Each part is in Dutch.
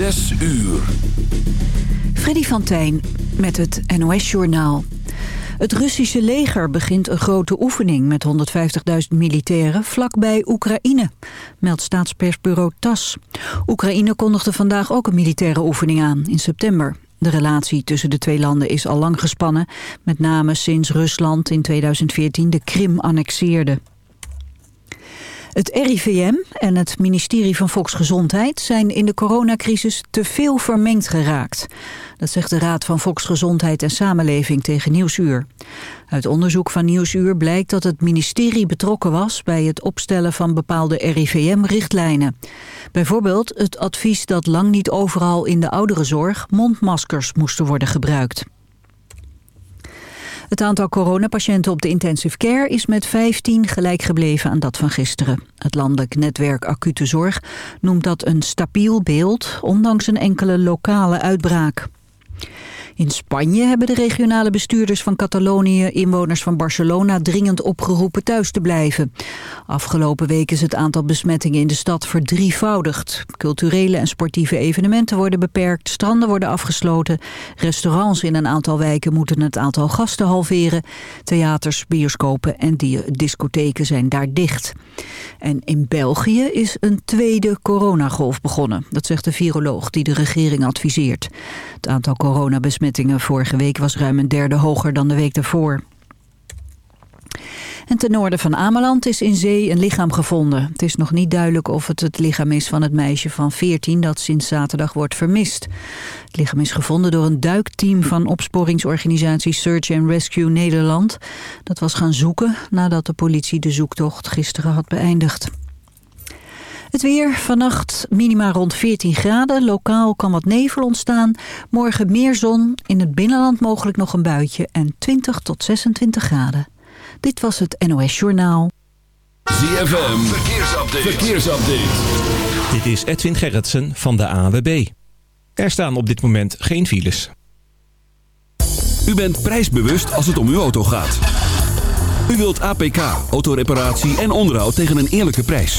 Zes uur. Freddy van Tijn met het NOS-journaal. Het Russische leger begint een grote oefening met 150.000 militairen vlakbij Oekraïne, meldt staatspersbureau TAS. Oekraïne kondigde vandaag ook een militaire oefening aan in september. De relatie tussen de twee landen is al lang gespannen, met name sinds Rusland in 2014 de Krim annexeerde. Het RIVM en het ministerie van Volksgezondheid zijn in de coronacrisis te veel vermengd geraakt. Dat zegt de Raad van Volksgezondheid en Samenleving tegen Nieuwsuur. Uit onderzoek van Nieuwsuur blijkt dat het ministerie betrokken was bij het opstellen van bepaalde RIVM-richtlijnen. Bijvoorbeeld het advies dat lang niet overal in de ouderenzorg mondmaskers moesten worden gebruikt. Het aantal coronapatiënten op de intensive care is met 15 gelijk gebleven aan dat van gisteren. Het landelijk netwerk acute zorg noemt dat een stabiel beeld, ondanks een enkele lokale uitbraak. In Spanje hebben de regionale bestuurders van Catalonië inwoners van Barcelona dringend opgeroepen thuis te blijven. Afgelopen week is het aantal besmettingen in de stad verdrievoudigd. Culturele en sportieve evenementen worden beperkt, stranden worden afgesloten, restaurants in een aantal wijken moeten het aantal gasten halveren, theaters, bioscopen en discotheken zijn daar dicht. En in België is een tweede coronagolf begonnen. Dat zegt de viroloog die de regering adviseert. Het aantal coronabesmettingen vorige week was ruim een derde hoger dan de week daarvoor. En ten noorden van Ameland is in zee een lichaam gevonden. Het is nog niet duidelijk of het het lichaam is van het meisje van 14 dat sinds zaterdag wordt vermist. Het lichaam is gevonden door een duikteam van opsporingsorganisatie Search and Rescue Nederland. Dat was gaan zoeken nadat de politie de zoektocht gisteren had beëindigd. Het weer, vannacht minima rond 14 graden. Lokaal kan wat nevel ontstaan. Morgen meer zon, in het binnenland mogelijk nog een buitje en 20 tot 26 graden. Dit was het NOS Journaal. ZFM, verkeersupdate. verkeersupdate. Dit is Edwin Gerritsen van de AWB. Er staan op dit moment geen files. U bent prijsbewust als het om uw auto gaat. U wilt APK, autoreparatie en onderhoud tegen een eerlijke prijs.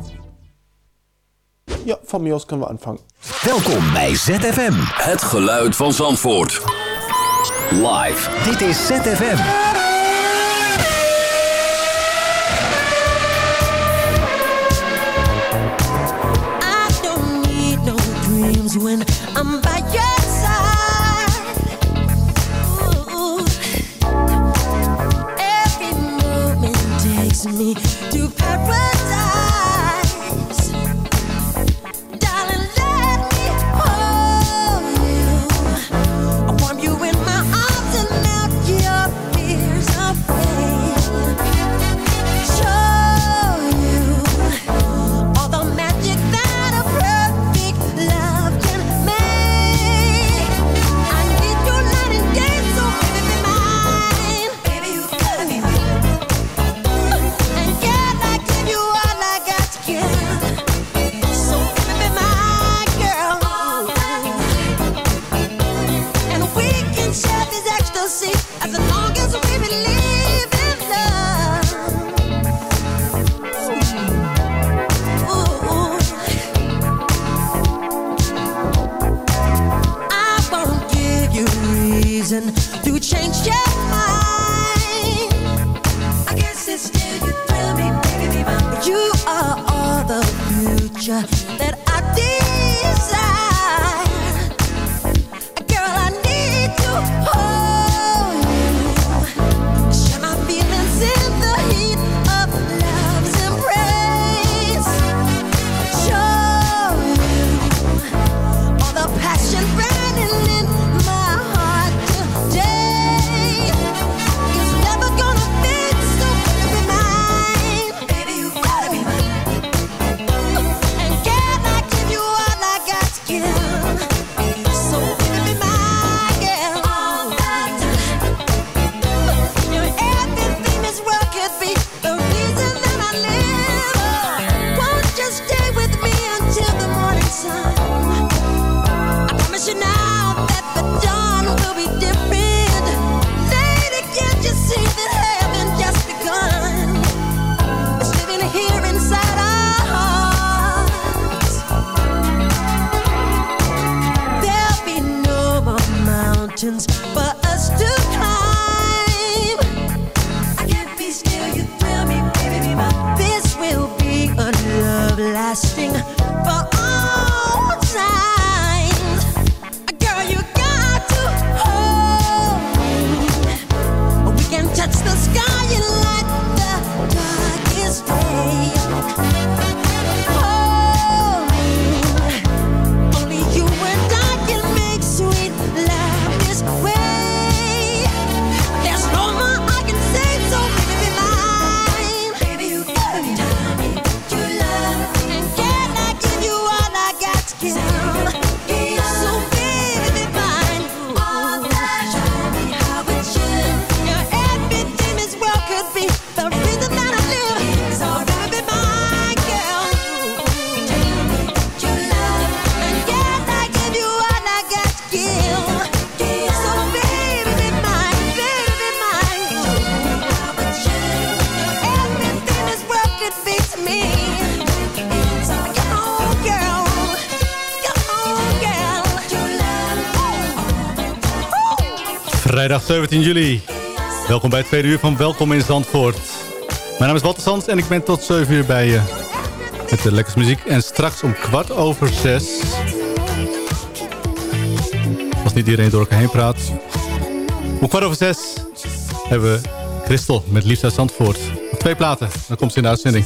Ja, van mij aus kunnen we aanvangen. Welkom bij ZFM. Het geluid van Zandvoort. Live. Dit is ZFM. vrijdag 17 juli. Welkom bij het tweede uur van Welkom in Zandvoort. Mijn naam is Walter Sands en ik ben tot 7 uur bij je. Met de lekkers muziek en straks om kwart over zes... Als niet iedereen door elkaar heen praat. Om kwart over zes hebben we Christel met Lisa Zandvoort. Twee platen, dan komt ze in de uitzending.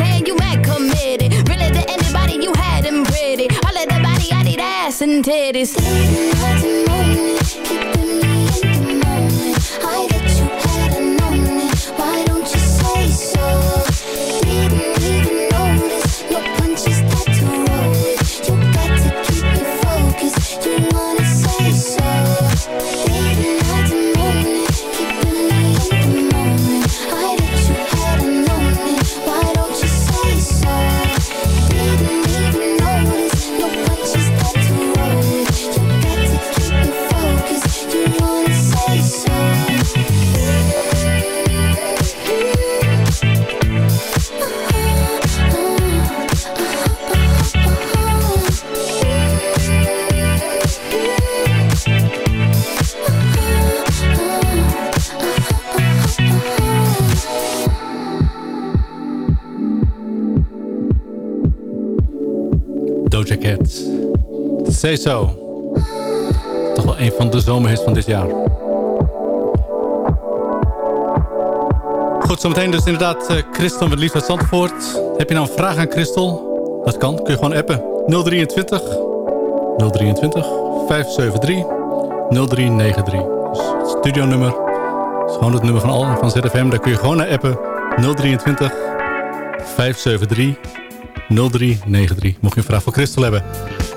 and titties. Say So. Toch wel een van de zomerhits van dit jaar. Goed, zometeen dus inderdaad uh, Christel met uit Zandvoort. Heb je nou een vraag aan Christel? Dat kan, kun je gewoon appen. 023 023 573 0393. Dus het studionummer. Dat is gewoon het nummer van, al, van ZFM. Daar kun je gewoon naar appen. 023 573 0393. Mocht je een vraag voor Christel hebben.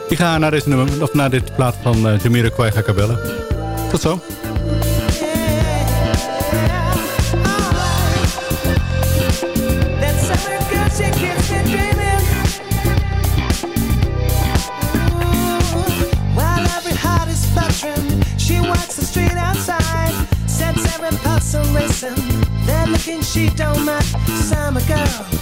Ik ga naar deze nummer, of naar dit plaat van uh, Jamira Kwai ga ik bellen. Tot zo. Girl, she while every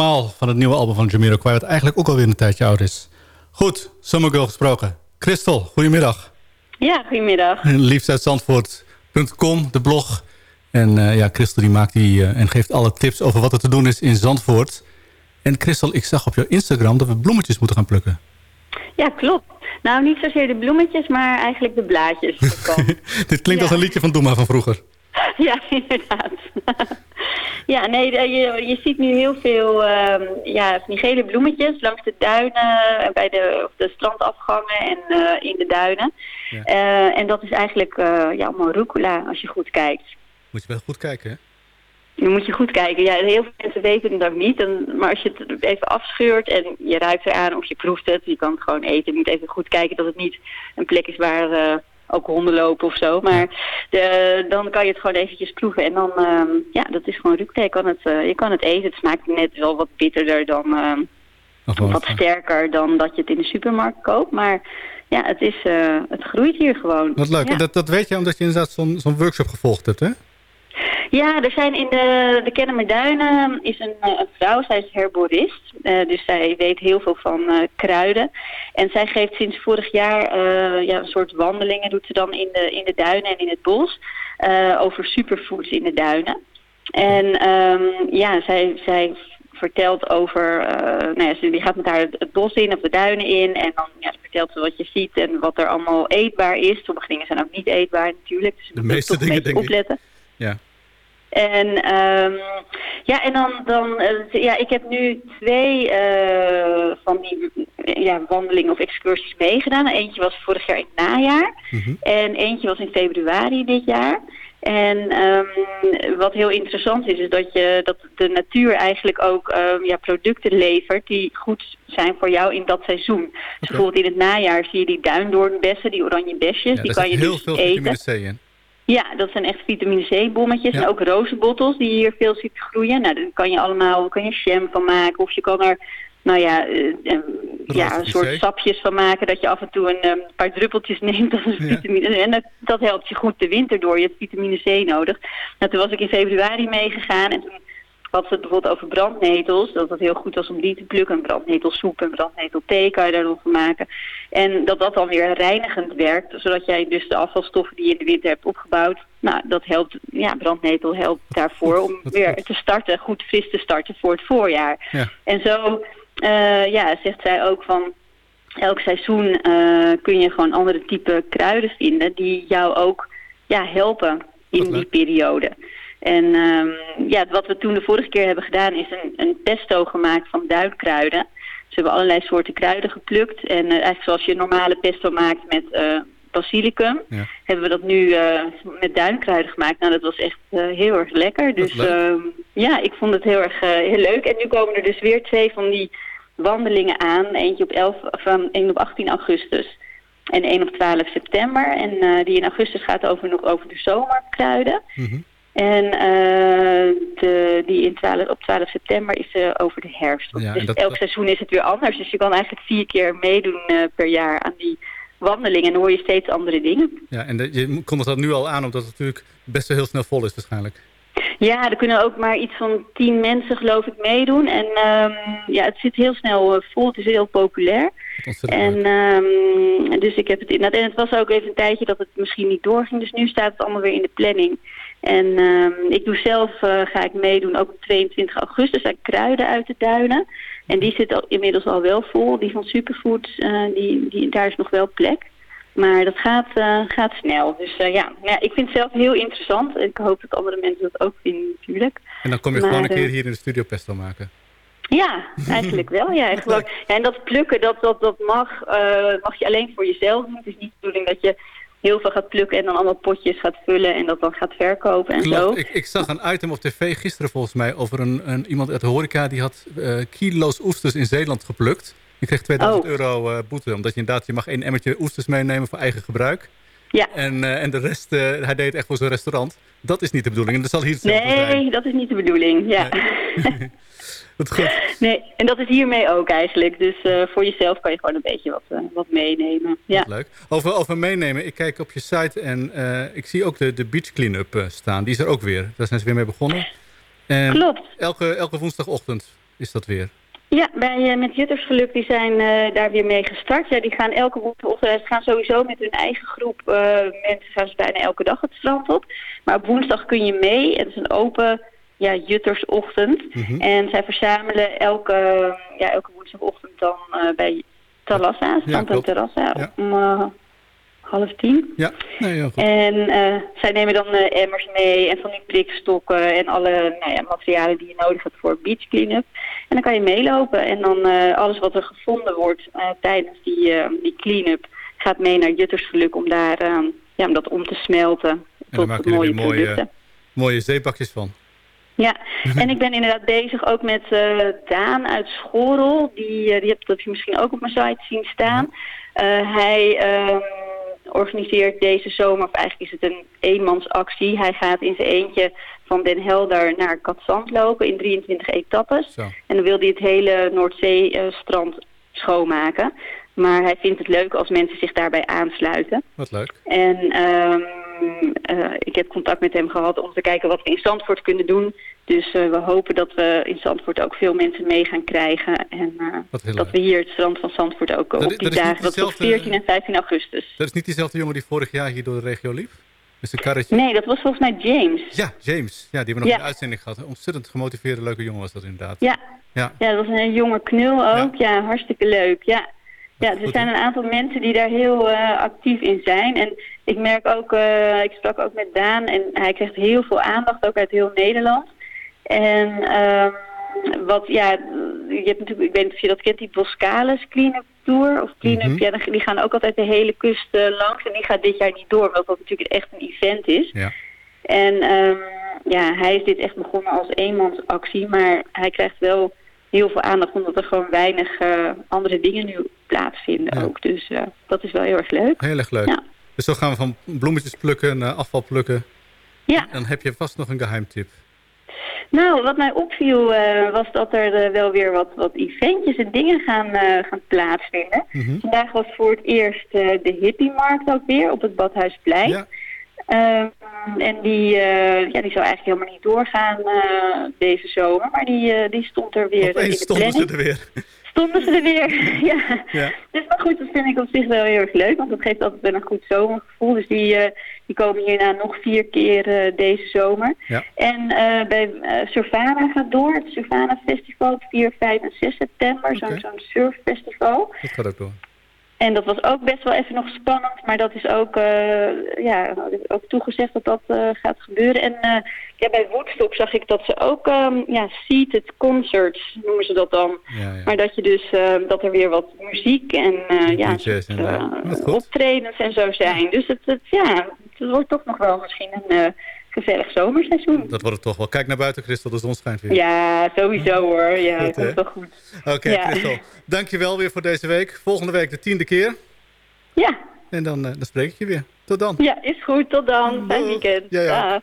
Helemaal van het nieuwe album van Jamiroquai... wat eigenlijk ook alweer een tijdje oud is. Goed, Summer Girl gesproken. Christel, goedemiddag. Ja, goedemiddag. Liefstuitzandvoort.com, de blog. En eh, ja, Christel die maakt die, eh, en geeft alle tips over wat er te doen is in Zandvoort. En Christel, ik zag op jouw Instagram dat we bloemetjes moeten gaan plukken. Ja, klopt. Nou, niet zozeer de bloemetjes, maar eigenlijk de blaadjes. Dit klinkt als een liedje van Doema van vroeger. ja, inderdaad. Ja, nee, je, je ziet nu heel veel ehm, ja, van die gele bloemetjes langs de duinen, en bij de, of de strandafgangen en eh, in de duinen. Ja. Eh, en dat is eigenlijk eh, ja, allemaal rucola als je goed kijkt. Moet je wel goed kijken, hè? Dan moet je goed kijken. Ja, heel veel mensen weten het ook niet. En, maar als je het even afscheurt en je ruikt eraan of je proeft het, je kan het gewoon eten. Je moet even goed kijken dat het niet een plek is waar eh, ook honden lopen of zo. Maar de, dan kan je het gewoon eventjes proeven. En dan, ehm, ja, dat is gewoon rucola. Je kan het, eh, je kan het eten. Het smaakt net wel wat bitterder dan, ehm, wat sterker dan dat je het in de supermarkt koopt. Maar ja, het, is, eh, het groeit hier gewoon. Wat leuk. Ja. En dat, dat weet je omdat je inderdaad zo'n zo'n workshop gevolgd hebt, hè? Ja, er zijn in de, de Kennemerduinen is een, eh, een vrouw, zij is herborist. Eh, dus zij weet heel veel van eh, kruiden. En zij geeft sinds vorig jaar eh, ja, een soort wandelingen, doet ze dan in de, in de duinen en in het bos, eh, over superfoods in de duinen. En ehm, ja, zij, zij vertelt over, eh, nou ja, ze die gaat met haar het, bos in of de duinen in. En dan ja, vertelt ze wat je ziet en wat er allemaal eetbaar is. Sommige dingen zijn ook niet eetbaar natuurlijk. Dus je De moet meeste toch een dingen, beetje ik. opletten. Ja. En ehm, ja, en dan, dan eh, ja, ik heb nu twee eh, van die ja, wandelingen of excursies meegedaan. Eentje was vorig jaar in het najaar en eentje was in februari dit jaar. En ehm, wat heel interessant is, is dat, je, dat de natuur eigenlijk ook ehm, ja, producten levert die goed zijn voor jou in dat seizoen. Dus bijvoorbeeld in het najaar zie je die duindoornbessen, die oranje besjes, Ja, die kan je heel dus veel eten. vitamine C in. Ja, dat zijn echt vitamine C-bommetjes. Ja. En ook rozenbottels die je hier veel ziet groeien. Nou, daar kan je allemaal kan je jam van maken. Of je kan er nou ja, eh, eh, ja een soort sapjes van maken. Dat je af en toe een eh, paar druppeltjes neemt als een vitamine. En dat, dat helpt je goed de winter door. Je hebt vitamine C nodig. Nou, toen was ik in februari meegegaan. En toen had ze het bijvoorbeeld over brandnetels. Dat het heel goed was om die te plukken. Een brandnetelsoep, een brandnetelthee kan je daar nog van maken. En dat dat dan weer reinigend werkt. Zodat jij dus de afvalstoffen die je in de winter hebt opgebouwd. Nou, dat helpt, ja, brandnetel helpt daarvoor om weer te starten, goed fris te starten voor het voorjaar. Ja. En zo, eh, ja, zegt zij ook van, elk seizoen eh, kun je gewoon andere type kruiden vinden die jou ook ja, helpen in die periode. En ehm, ja, wat we toen de vorige keer hebben gedaan is een, een pesto gemaakt van duinkruiden. We hebben allerlei soorten kruiden geplukt. En eh, eigenlijk zoals je een normale pesto maakt met eh, basilicum, Ja. hebben we dat nu eh, met duinkruiden gemaakt. Nou, dat was echt heel erg lekker. Dus ehm, ja, ik vond het heel erg heel leuk. En nu komen er dus weer twee van die wandelingen aan. Eentje op, 11, of, um, één op 18 augustus en één op 12 september. En die in augustus gaat over, nog over de zomerkruiden. En eh, de, die in 12, op 12 september is eh, over de herfst. Ja, dus dat- elk dat- seizoen is het weer anders. Dus je kan eigenlijk vier keer meedoen eh, per jaar aan die wandelingen. En dan hoor je steeds andere dingen. Ja, en de- je kondigt dat nu al aan, omdat het natuurlijk best wel heel snel vol is waarschijnlijk. Ja, er kunnen ook maar iets van tien mensen geloof ik meedoen. En ehm, ja, het zit heel snel eh, vol. Het is heel populair. En ehm, dus ik heb het inderdaad. En het was ook even een tijdje dat het misschien niet doorging. Dus nu staat het allemaal weer in de planning. En ehm, ik doe zelf, eh, ga ik meedoen, ook op 22 augustus aan kruiden uit de duinen. En die zit al, inmiddels al wel vol. Die van Superfoods, eh, die, die, daar is nog wel plek. Maar dat gaat, eh, gaat snel. Dus ja. ja, ik vind het zelf heel interessant. Ik hoop dat andere mensen dat ook vinden natuurlijk. En dan kom je Maar, gewoon een keer hier in de studio pesto maken. Ja, eigenlijk wel. Ja, gewoon. Ja, en dat plukken, dat, dat, dat mag, mag je alleen voor jezelf doen. Het is niet de bedoeling dat je heel veel gaat plukken en dan allemaal potjes gaat vullen en dat dan gaat verkopen en zo. Ik, ik zag een item op tv gisteren volgens mij over een, een, iemand uit de horeca... die had eh, kilo's oesters in Zeeland geplukt. Die kreeg 2000 Oh. euro eh, boete. Omdat je inderdaad, je mag één emmertje oesters meenemen voor eigen gebruik. Ja. En, eh, en de rest, hij deed het echt voor zijn restaurant. Dat is niet de bedoeling. En dat zal hier hetzelfde zijn. Nee, dat is niet de bedoeling. Ja. Wat goed. Nee, en dat is hiermee ook eigenlijk. Dus eh, voor jezelf kan je gewoon een beetje wat, eh, wat meenemen. Ja. Leuk. Over, over meenemen. Ik kijk op je site en eh, ik zie ook de, de beach clean-up staan. Die is er ook weer. Daar zijn ze weer mee begonnen. En Klopt. Elke, elke woensdagochtend is dat weer. Ja, bij, met Juttersgeluk die zijn daar weer mee gestart. Ja, die gaan elke woensdagochtend, ze gaan sowieso met hun eigen groep mensen gaan ze bijna elke dag het strand op. Maar op woensdag kun je mee. Het is een open ja, Juttersochtend. Mhm. En zij verzamelen elke, ja, elke woensdagochtend dan eh, bij Talassa, en klopt. Terrassa, Ja. om eh, half tien. Ja, nee, heel goed. En eh, zij nemen dan eh, emmers mee en van die prikstokken en alle nou ja, materialen die je nodig hebt voor beach cleanup. En dan kan je meelopen en dan alles wat er gevonden wordt tijdens die, die cleanup gaat mee naar Juttersgeluk om daar ja, om dat om te smelten En dan tot maken jullie mooie weer mooie, producten. mooie zeepakjes van. Ja, en ik ben inderdaad bezig ook met eh, Daan uit Schorel. Die, eh, die heb, dat je misschien ook op mijn site zien staan. Eh, hij ehm, organiseert deze zomer, of eigenlijk is het een eenmansactie. Hij gaat in zijn eentje van Den Helder naar Katzand lopen in 23 etappes. Zo. En dan wil hij het hele Noordzeestrand schoonmaken. Maar hij vindt het leuk als mensen zich daarbij aansluiten. Wat leuk. En ehm, eh, ik heb contact met hem gehad om te kijken wat we in Zandvoort kunnen doen. Dus eh, we hopen dat we in Zandvoort ook veel mensen mee gaan krijgen. En eh, dat leuk. we hier het strand van Zandvoort ook Dat- op die dagen, dat is op hetzelfde- 14 en 15 augustus. Dat is niet diezelfde jongen die vorig jaar hier door de regio liep? Een karretje? Nee, dat was volgens mij James. Ja, James. Ja, die hebben we nog Ja. in de uitzending gehad. Een ontzettend gemotiveerde, leuke jongen was dat inderdaad. Ja, Ja. ja dat was een jonge knul ook. Ja, hartstikke leuk. Ja. Ja, er zijn een aantal mensen die daar heel eh, actief in zijn. En ik merk ook, eh, ik sprak ook met Daan en hij krijgt heel veel aandacht, ook uit heel Nederland. En ehm, wat, ja, je hebt natuurlijk, ik weet niet of je dat kent, die Boscalis Cleanup Tour of Cleanup. Mhm. Ja, die gaan ook altijd de hele kust eh, langs en die gaat dit jaar niet door, omdat dat natuurlijk echt een event is. Ja. En ehm, ja, hij is dit echt begonnen als eenmansactie, maar hij krijgt wel heel veel aandacht omdat er gewoon weinig eh, andere dingen nu plaatsvinden Ja. ook. Dus eh, dat is wel heel erg leuk. Heel erg leuk. Ja. Dus zo gaan we van bloemetjes plukken naar afval plukken. Ja. Dan heb je vast nog een geheimtip. Nou, wat mij opviel eh, was dat er wel weer wat, wat eventjes en dingen gaan, gaan plaatsvinden. Mhm. Vandaag was voor het eerst de hippiemarkt ook weer op het Badhuisplein. Ja. Ehm, en die, eh, ja, die zou eigenlijk helemaal niet doorgaan eh, deze zomer, maar die, eh, die stond er weer in Opeens de stonden ze er weer. Stonden ze er weer, ja. Ja. Dus maar goed, dat vind ik op zich wel heel erg leuk, want dat geeft altijd wel een goed zomergevoel. Dus die, die komen hierna nog vier keer deze zomer. Ja. En bij Surfana gaat door, het Surfana Festival op 4, 5 en 6 september, zo'n zo'n surffestival. Dat gaat ook door. En dat was ook best wel even nog spannend, maar dat is ook, eh, ja, ook toegezegd dat dat eh, gaat gebeuren. En eh, ja, bij Woodstock zag ik dat ze ook, ehm, ja, seated concerts noemen ze dat dan. Ja, ja. Maar dat je dus, eh, dat er weer wat muziek en ja, DJ's en, wat optredens en zo zijn. Dus het, het, ja, het wordt toch nog wel misschien een gezellig zomerseizoen. Dat wordt het toch wel. Kijk naar buiten, Christel. De zon schijnt weer. Ja, sowieso hoor. Ja, Goed, dat komt wel goed. Oké, Ja. Christel. Dankjewel weer voor deze week. Volgende week de tiende keer. Ja, En dan, eh, dan spreek ik je weer. Tot dan. ja, is goed. Tot dan. Fijn weekend. Ja, ja. Dag.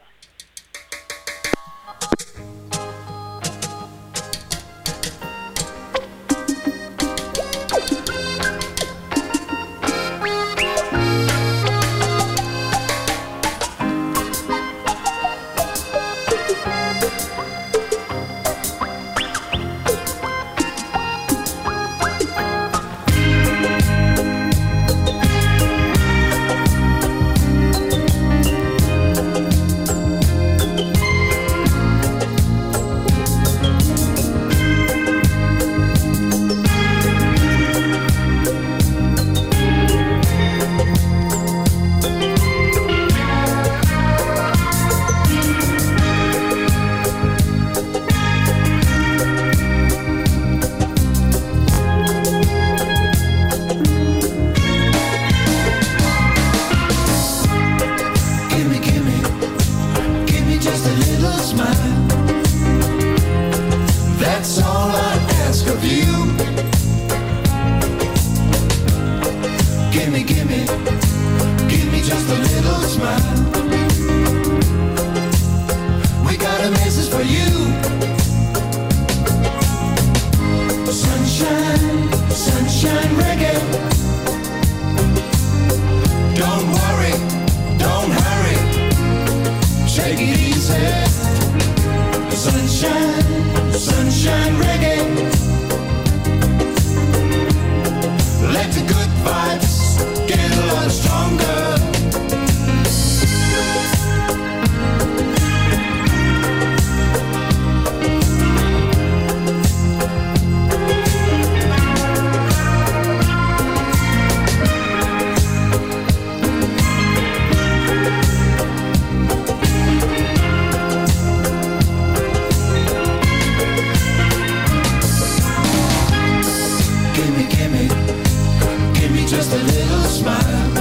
Just a little smile.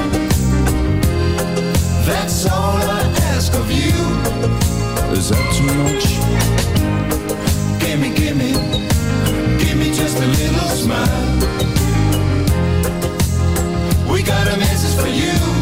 That's all I ask of you. Is that too much? Gimme, gimme, gimme just a little smile. We got a message for you.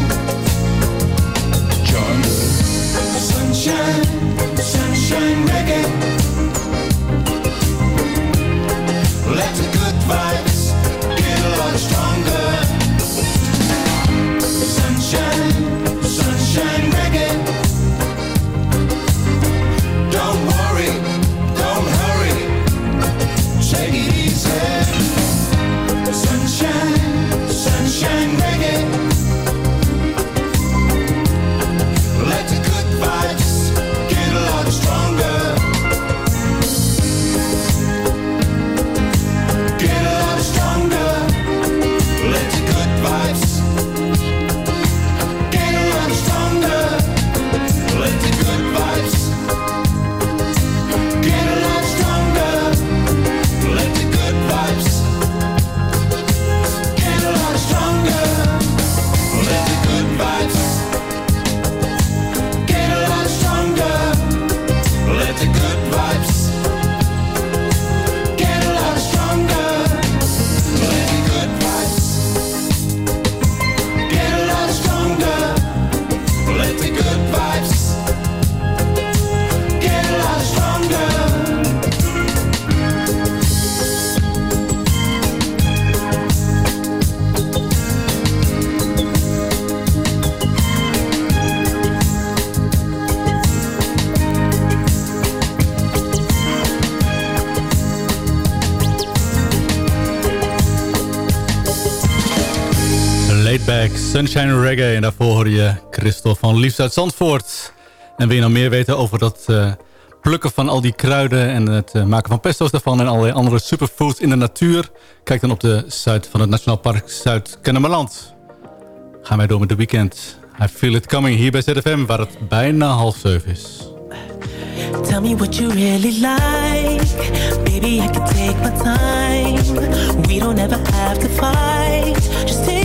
Laidback, Sunshine Reggae. En daarvoor hoorde je Christel van Liefst uit Zandvoort. En wil je nou meer weten over dat eh, plukken van al die kruiden... en het eh, maken van pesto's daarvan en allerlei andere superfoods in de natuur... kijk dan op de site van het Nationaal Park Zuid-Kennemerland. Gaan wij door met de weekend. I Feel It Coming hier bij ZFM, waar het bijna half zeven is. Tell me what you really like. Baby, I can take my time. We don't ever have to fight. Just take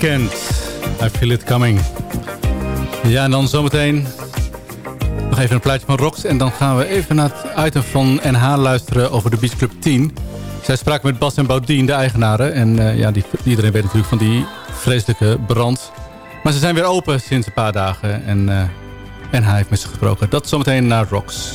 Weekend. I feel it coming. Ja, en dan zometeen nog even een plaatje van Rox. En dan gaan we even naar het item van NH luisteren over de Beach Club 10. Zij spraken met Bas en Boudien, de eigenaren. En eh, ja, die, iedereen weet natuurlijk van die vreselijke brand. Maar ze zijn weer open sinds een paar dagen. En eh, uh, NH heeft met ze gesproken. Dat zometeen naar Rox.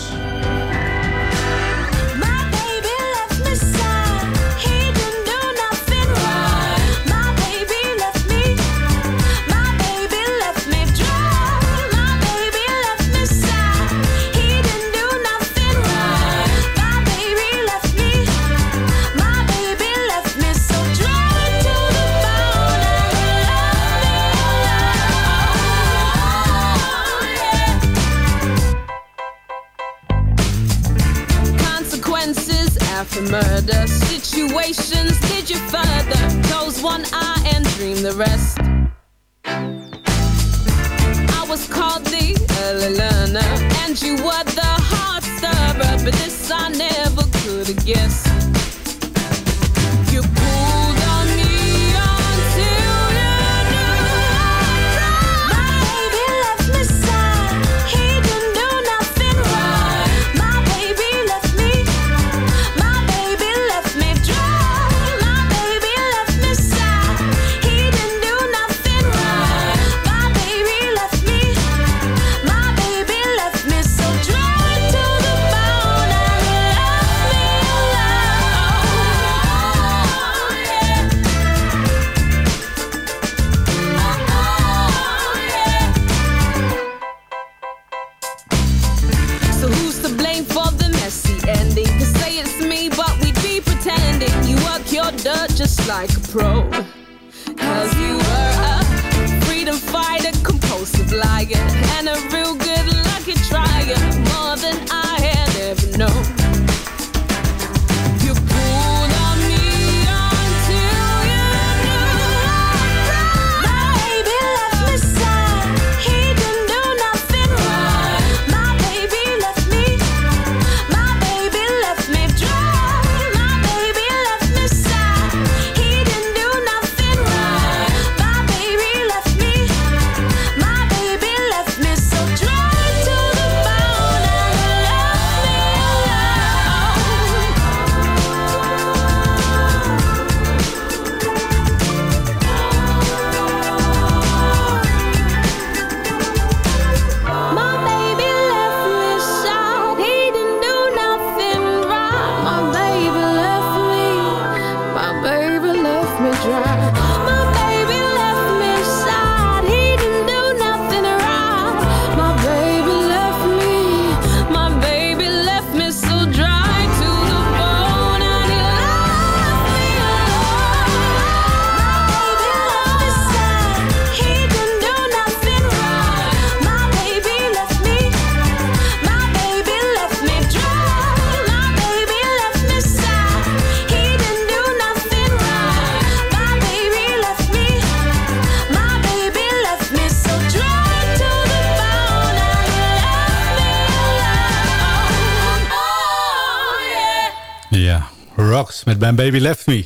Met Mijn Baby Left Me.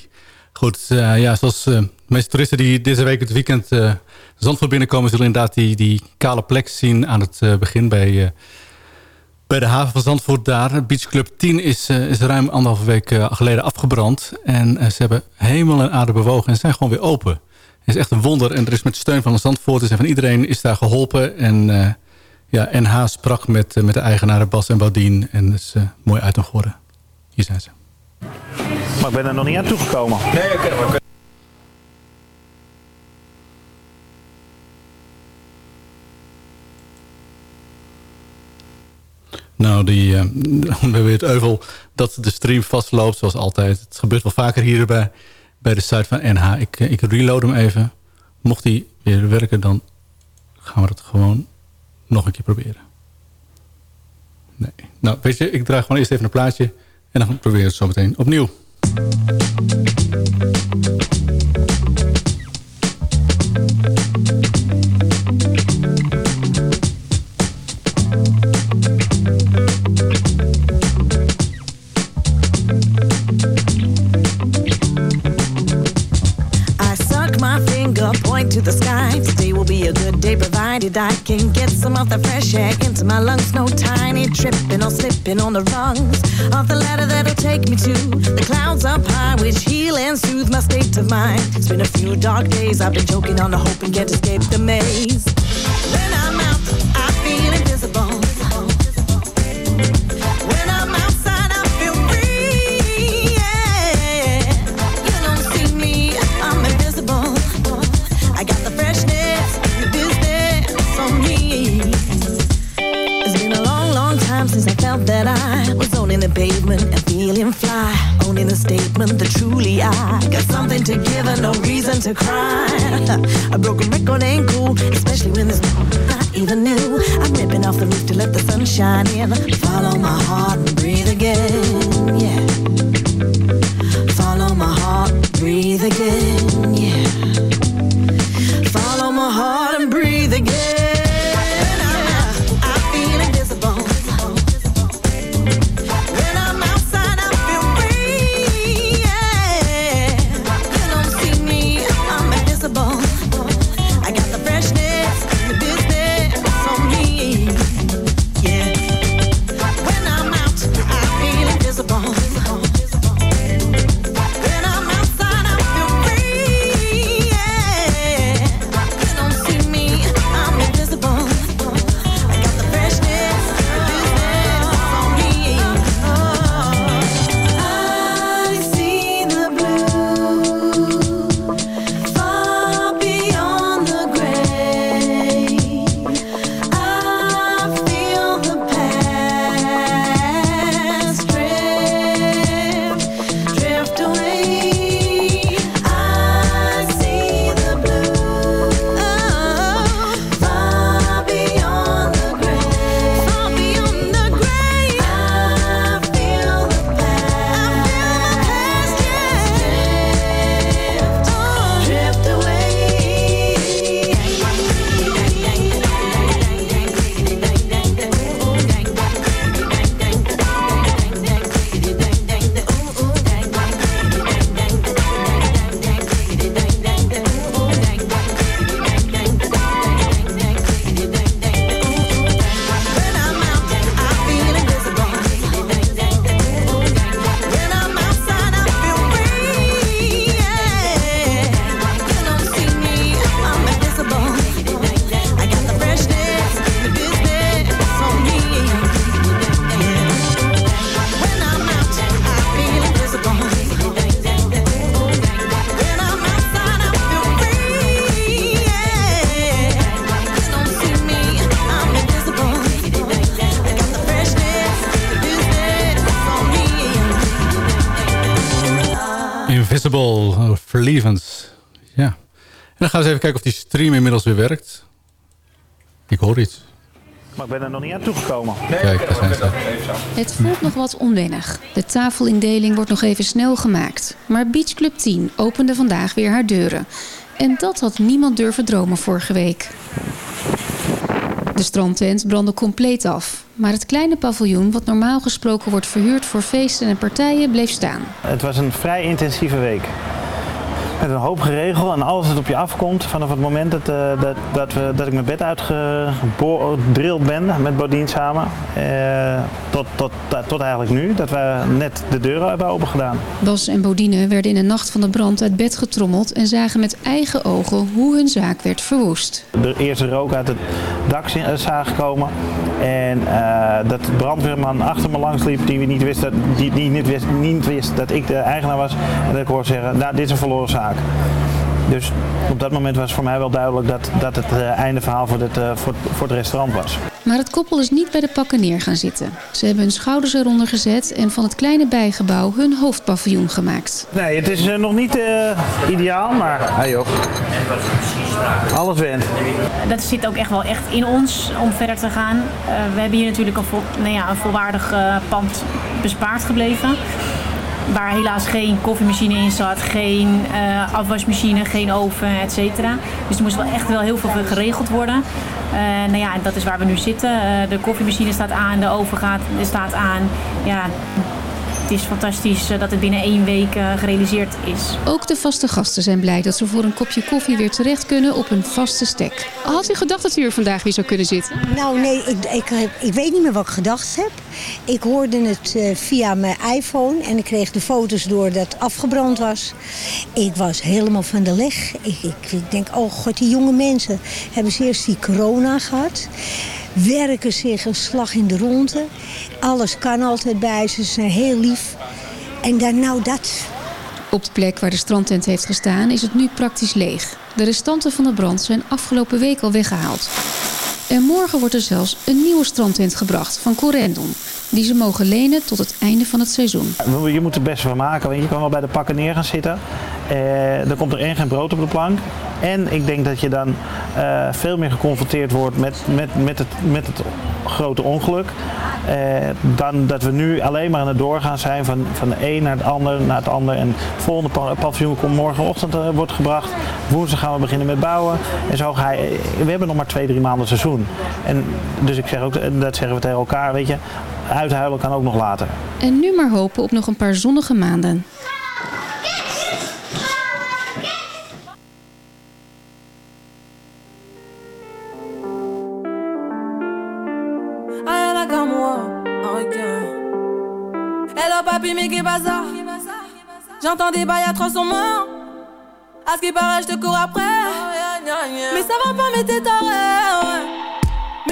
Goed, eh, ja, zoals eh, de meeste toeristen die deze week het weekend eh, Zandvoort binnenkomen... zullen inderdaad die, die kale plek zien aan het begin bij, bij de haven van Zandvoort daar. Beach Club 10 is, is ruim anderhalve week geleden afgebrand. En ze hebben hemel en aarde bewogen en zijn gewoon weer open. Het is echt een wonder en er is met steun van de Zandvoorters dus en van iedereen is daar geholpen... en ja, NH sprak met, met de eigenaren Bas en Baudien. En is mooi uit geworden. Hier zijn ze. Maar ik ben er nog niet aan toegekomen. Nee, oké. Nou, die, eh, we hebben weer het euvel dat de stream vastloopt, zoals altijd. Het gebeurt wel vaker hier bij, bij de site van NH. Ik, eh, ik reload hem even. Mocht die weer werken, dan gaan we het gewoon nog een keer proberen. Nee. Nou, weet je, ik draai gewoon eerst even een plaatje en dan proberen we het zo meteen opnieuw. To the sky. Will be a good day, provided I can get some of the fresh air into my lungs. No tiny tripping or slipping on the rungs of the ladder that'll take me to the clouds up high, which heal and soothe my state of mind. It's been a few dark days. I've been choking on the hope and can't escape the maze. Owning the pavement and feeling fly. Owning the statement that truly I got something to give and no reason to cry. A broken record ain't cool, especially when it's not even new. I'm ripping off the roof to let the sun shine in. Follow my heart and breathe again, yeah. Follow my heart, breathe again, niet aan toegekomen. Kijk, daar zijn ze. Het voelt nog wat onwennig. De tafelindeling wordt nog even snel gemaakt. Maar Beach Club 10 opende vandaag weer haar deuren. En dat had niemand durven dromen vorige week. De strandtent brandde compleet af. Maar het kleine paviljoen, wat normaal gesproken wordt verhuurd voor feesten en partijen, bleef staan. Het was een vrij intensieve week. Met een hoop geregeld en alles wat op je afkomt. Vanaf het moment dat, eh, dat, dat, we, dat ik mijn bed uitgedrild ben met Bodien samen. eh, tot, tot, tot eigenlijk nu, dat we net de deuren hebben open gedaan. Bas en Bodine werden in de nacht van de brand uit bed getrommeld en zagen met eigen ogen hoe hun zaak werd verwoest. De eerste rook uit het dak eh, zagen komen. En eh, dat de brandweerman achter me langs liep die, niet wist dat, die, niet, wist, niet wist dat ik de eigenaar was. En dat ik hoorde zeggen, nou dit is een verloren zaak. Dus op dat moment was voor mij wel duidelijk dat, dat het eh, einde verhaal voor het, eh, voor, voor het restaurant was. Maar het koppel is niet bij de pakken neer gaan zitten. Ze hebben hun schouders eronder gezet en van het kleine bijgebouw hun hoofdpaviljoen gemaakt. Nee, het is eh, nog niet eh, ideaal, maar alles went. Dat zit ook echt wel echt in ons om verder te gaan. Eh, we hebben hier natuurlijk een, vol, nou ja, een volwaardig pand bespaard gebleven. Waar helaas geen koffiemachine in zat, geen eh, afwasmachine, geen oven, et cetera. Dus er moest wel echt wel heel veel geregeld worden. Eh, nou ja, en dat is waar we nu zitten. Eh, de koffiemachine staat aan, de oven gaat, staat aan. Ja, is fantastisch eh, dat het binnen één week eh, gerealiseerd is. Ook de vaste gasten zijn blij dat ze voor een kopje koffie weer terecht kunnen op een vaste stek. Had u gedacht dat u er vandaag weer zou kunnen zitten? Nou nee, ik, ik, heb- ik weet niet meer wat ik gedacht heb. Ik hoorde het eh, via mijn iPhone en ik kreeg de foto's door dat het afgebrand was. Ik was helemaal van de leg. Ik, ik, ik denk, oh god, die jonge mensen hebben ze eerst die corona gehad. Werken zich een slag in de ronde. Alles kan altijd bij ze, zijn heel lief. En dan nou dat. Op de plek waar de strandtent heeft gestaan is het nu praktisch leeg. De restanten van de brand zijn afgelopen week al weggehaald. En morgen wordt er zelfs een nieuwe strandtent gebracht van Corendon. Die ze mogen lenen tot het einde van het seizoen. Je moet er best van maken, want je kan wel bij de pakken neer gaan zitten. Eh, dan komt er één geen brood op de plank. En ik denk dat je dan eh, veel meer geconfronteerd wordt met, met, met, het, met het grote ongeluk. Eh, dan dat we nu alleen maar aan het doorgaan zijn van, van de een naar het ander, naar het ander. En het volgende pa- paviljoen komt morgenochtend eh, wordt gebracht. Woensdag gaan we beginnen met bouwen. En zo ga je, we hebben nog maar twee, drie maanden seizoen. En dus ik zeg ook, dat zeggen we tegen elkaar, weet je, uithuilen kan ook nog later. En nu maar hopen op nog een paar zonnige maanden. Papi, mais qu'est ça J'entends des bails à 300 morts. À ce qui paraît, je te cours après. Mais ça va pas, mais t'es taré, ouais.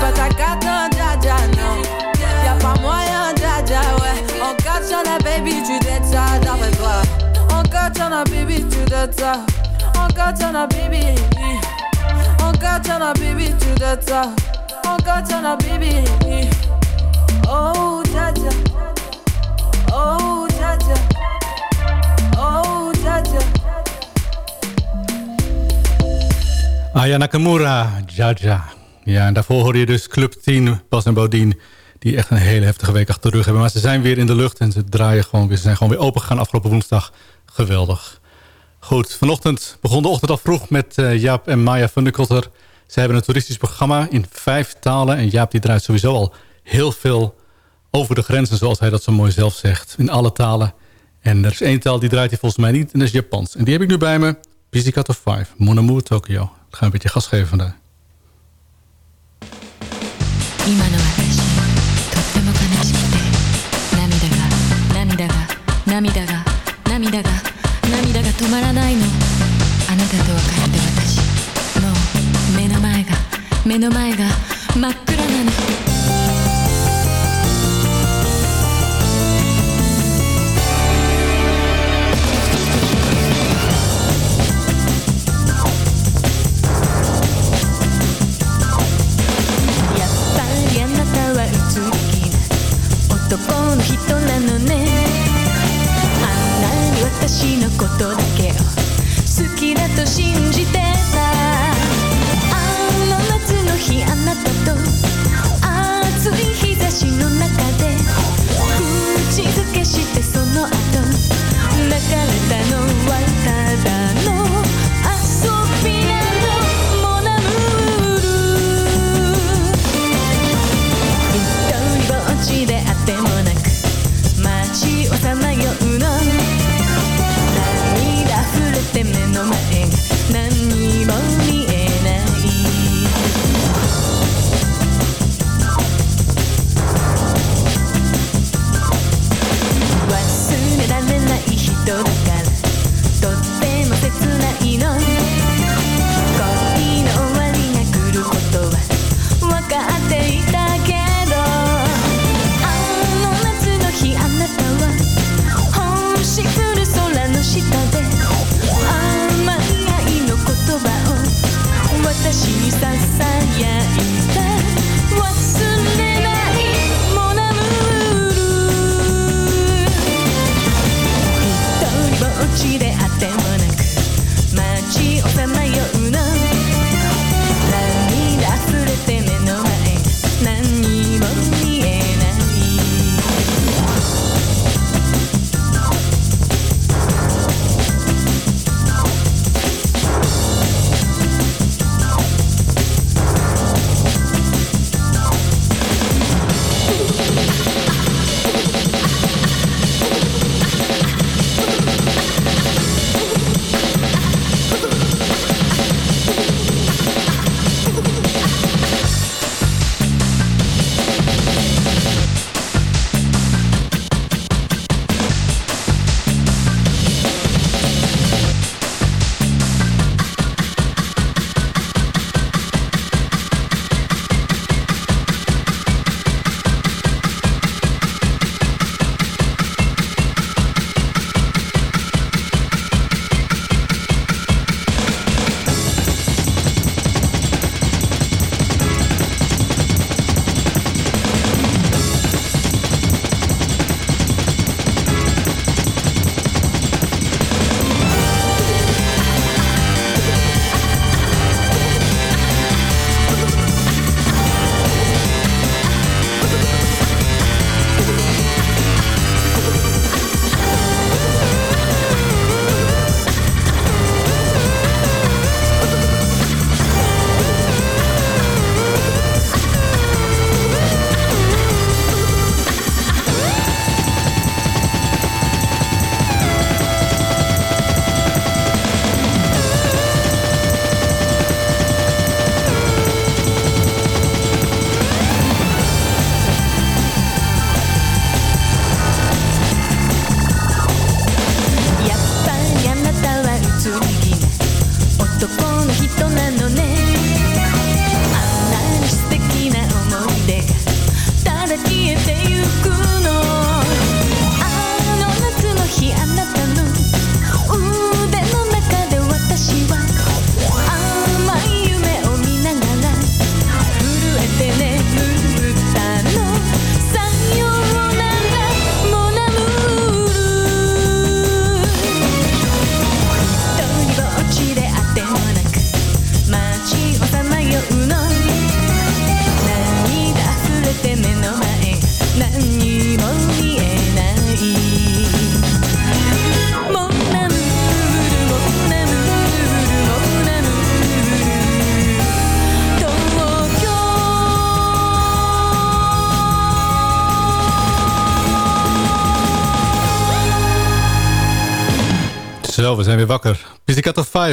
pas ta carte, non. Y'a pas moyen, ouais. Encore t'en as, baby, tu dettes ça toi. Encore t'en as, baby, tu dettes ça. Encore t'en as, baby. Encore t'en as, baby, tu dettes ça. Encore t'en as, baby. Oh, Oh, Oh, Aya ah, Nakamura, Jaja. Ja, en daarvoor hoor je dus Club 10, Bas en Bodien... die echt een hele heftige week achter de rug hebben. Maar ze zijn weer in de lucht en ze draaien gewoon weer. Ze zijn gewoon weer open gegaan afgelopen woensdag. Geweldig. Goed, vanochtend begon de ochtend al vroeg met eh, Jaap en Maya Funderkotter. Ze hebben een toeristisch programma in vijf talen. En Jaap die draait sowieso al heel veel over de grenzen... zoals hij dat zo mooi zelf zegt, in alle talen. En er is één taal die draait hij volgens mij niet en dat is Japans. En die heb ik nu bij me. Pizzicato 5, Mon Amour Tokyo. Ik ga een beetje gas geven vandaag. 今の私とっても悲しくて涙が涙が涙が涙が涙が止まらないの。あなたと別れて私もう目の前が目の前が真っ暗なの。todo que.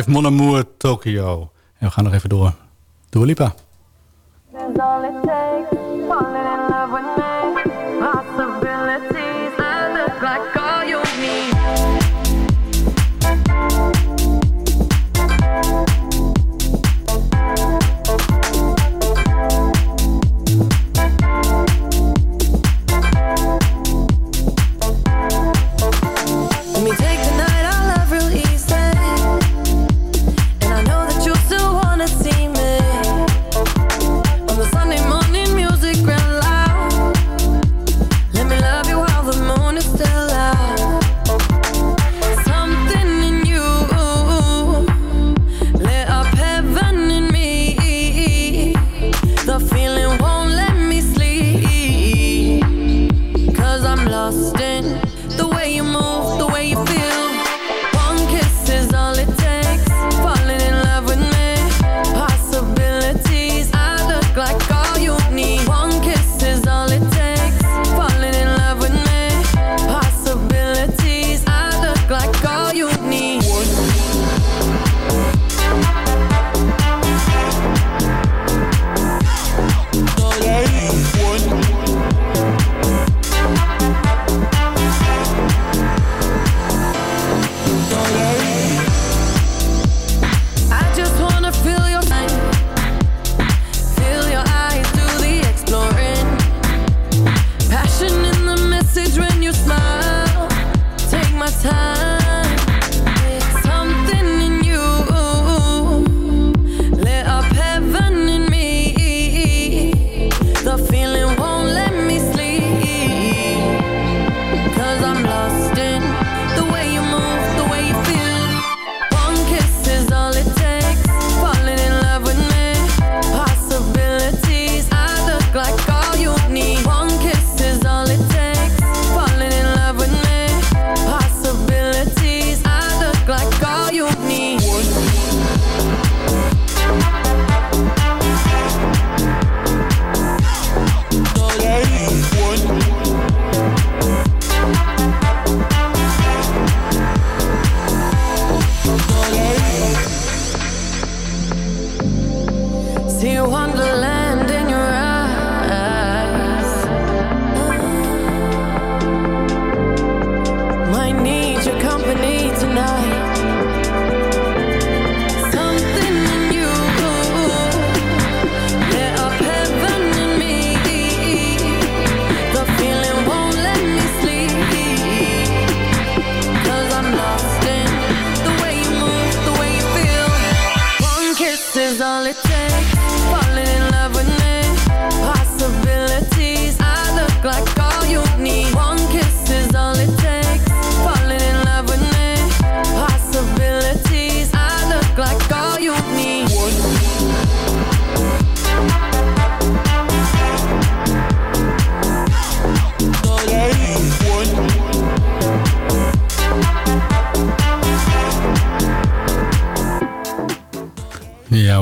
Mon Amour Tokyo. En we gaan nog even door. Doe Lipa.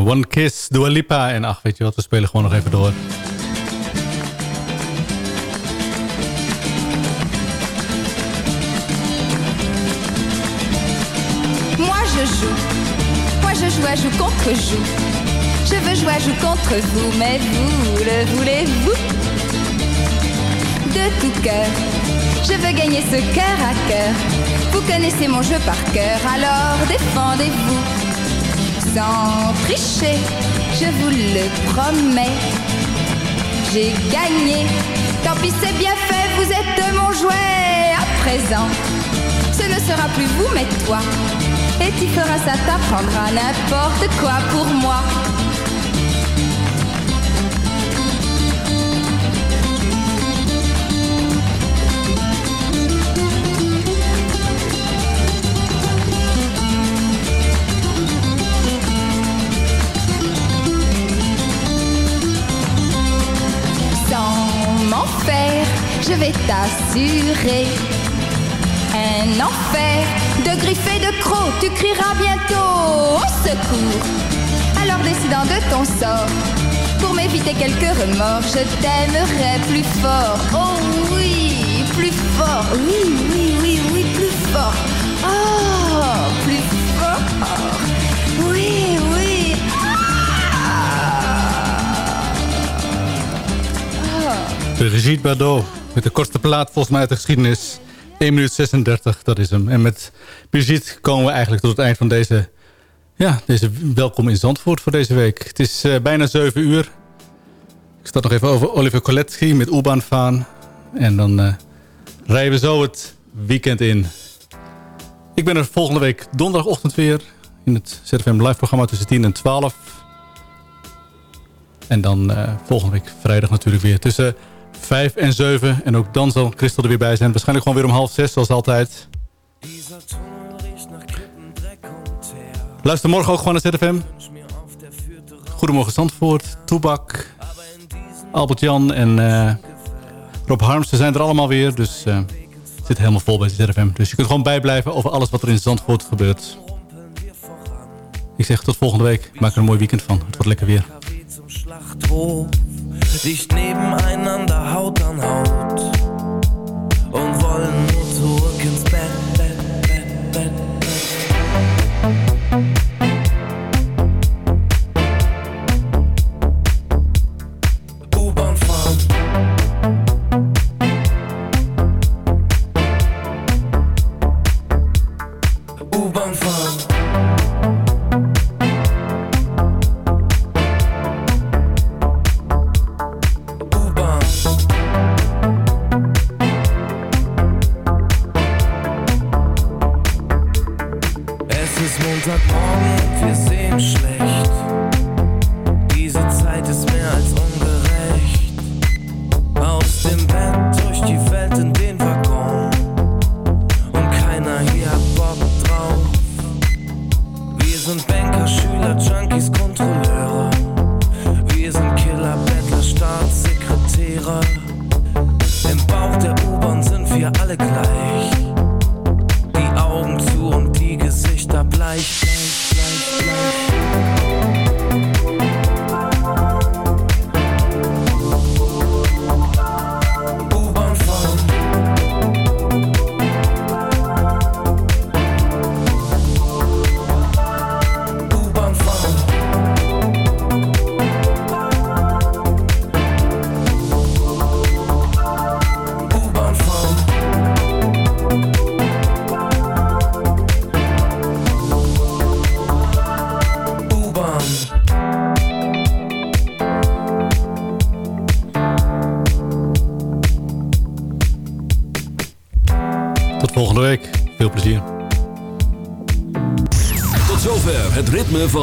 One Kiss, Dua Lipa. En ach, weet je wat, we spelen gewoon nog even door. Moi je joue, moi je joue à joue contre joue. Je veux jouer je joue contre vous, mais vous le voulez-vous De tout cœur, je veux gagner ce cœur à cœur. Vous connaissez mon jeu par cœur, alors défendez-vous. sans tricher, je vous le promets. J'ai gagné, tant pis c'est bien fait, vous êtes mon jouet à présent. Ce ne sera plus vous mais toi, et tu feras ça, t'apprendras n'importe quoi pour moi. Je vais t'assurer un enfer de griffes et de crocs. Tu crieras bientôt au secours. Alors décidant de ton sort, pour m'éviter quelques remords, je t'aimerai plus fort. Oh oui, plus fort. Oui, oui, oui, oui, plus fort. Oh, plus fort. Oui, oui. Brigitte Bardot met de kortste plaat volgens mij uit de geschiedenis. 1 minuut 36, dat is hem. En met Brigitte komen we eigenlijk tot het eind van deze, ja, deze welkom in Zandvoort voor deze week. Het is eh, bijna 7 uur. Ik sta nog even over Oliver Koletski met U-Bahn En dan eh, rijden we zo het weekend in. Ik ben er volgende week donderdagochtend weer in het ZFM live programma tussen 10 en 12. En dan eh, volgende week vrijdag natuurlijk weer tussen 5 en 7. En ook dan zal Christel er weer bij zijn. Waarschijnlijk gewoon weer om half 6 zoals altijd. Luister morgen ook gewoon naar ZFM. Goedemorgen Zandvoort, Toebak, Albert-Jan en eh, Rob Harms. Ze zijn er allemaal weer, dus eh, het zit helemaal vol bij ZFM. Dus je kunt gewoon bijblijven over alles wat er in Zandvoort gebeurt. Ik zeg tot volgende week. Maak er een mooi weekend van. Het wordt lekker weer. Dicht nebeneinander, Haut an Haut. Und wollen